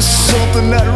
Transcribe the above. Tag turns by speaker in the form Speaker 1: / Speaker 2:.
Speaker 1: Something that